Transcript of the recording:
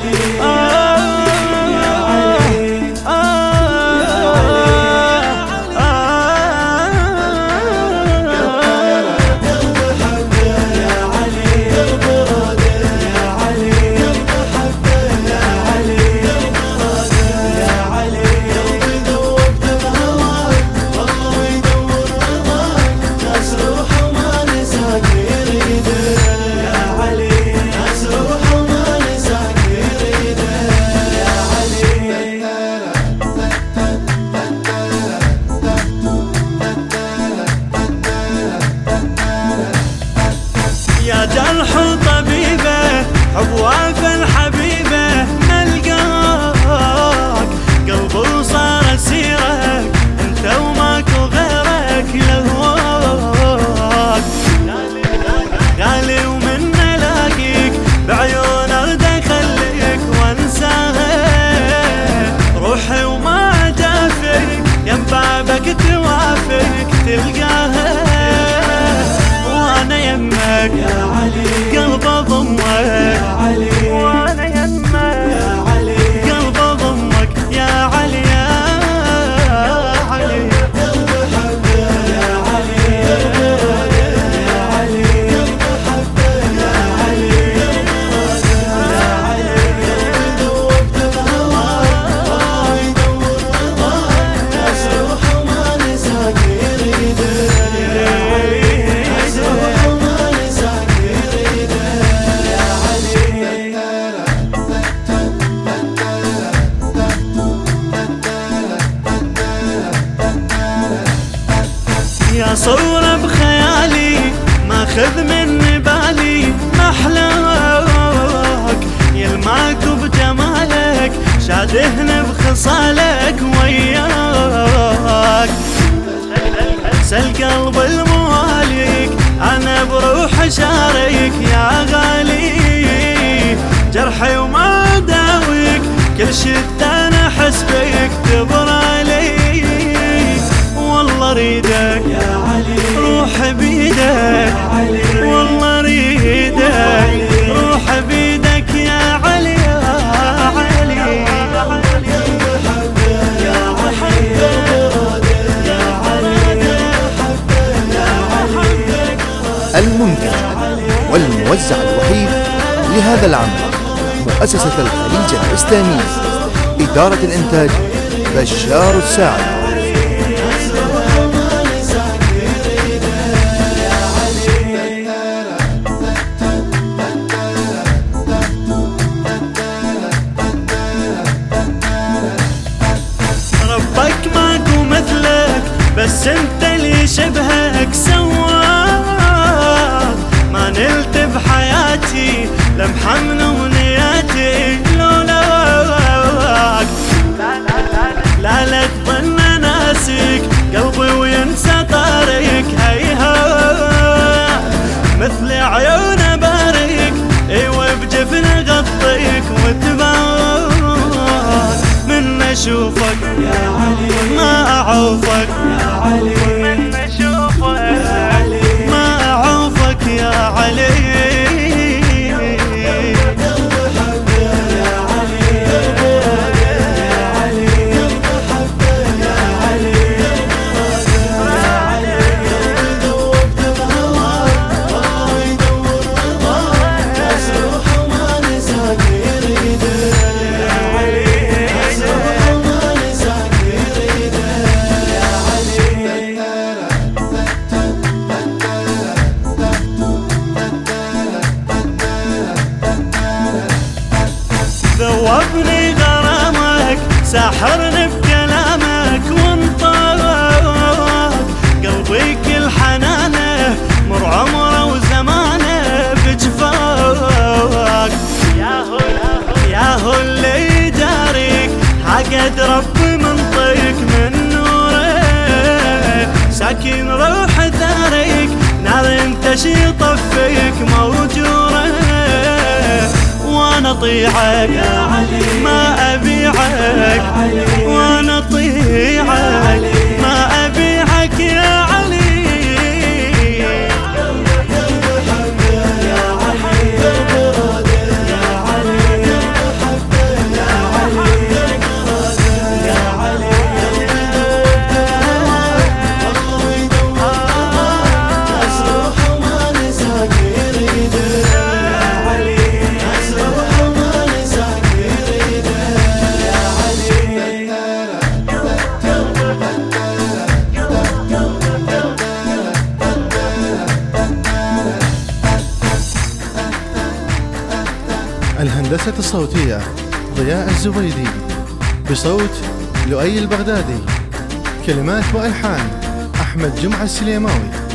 Hallelujah. 他不安。صورة بخيالي ماخذ من بالي. محلاك يلمعك بجمالك شادهن بخصالك وياك. سل قلب المواليك أنا بروح شاريك يا غالي. جرحي وما داويك كل شد أنا أحس بيك تبرالي أريدك. يا علي. روح بيدك. يا علي. والله أريدك. روح بيدك يا علي. يا علي يا المنتج والموزع الوحيد لهذا العمل مؤسسة الخليج الإسلامية إدارة الإنتاج بشار الساعد. بس انت اللي شبهك سواك. ما نلت بحياتي لمحة من امنياتي لولاك لا لا تظن ناسك قلبي وينسى طارك هيها مثل عيون بارك إيوه بجفن غطيك وتبان من اشوفك يا علي ما أعوفك. يا ذوبني غرامك ساحرني بكلامك وانطاك قلبي كل حنانه مر عمره وزمانه بجفاك. يا هو يا هو اللي يداريك عقد ربي منطيك من نوره ساكن روح أطيعك يا علي ما أبيعك. الهندسة الصوتية ضياء الزبيدي بصوت لؤي البغدادي كلمات وألحان أحمد جمعة السليماوي.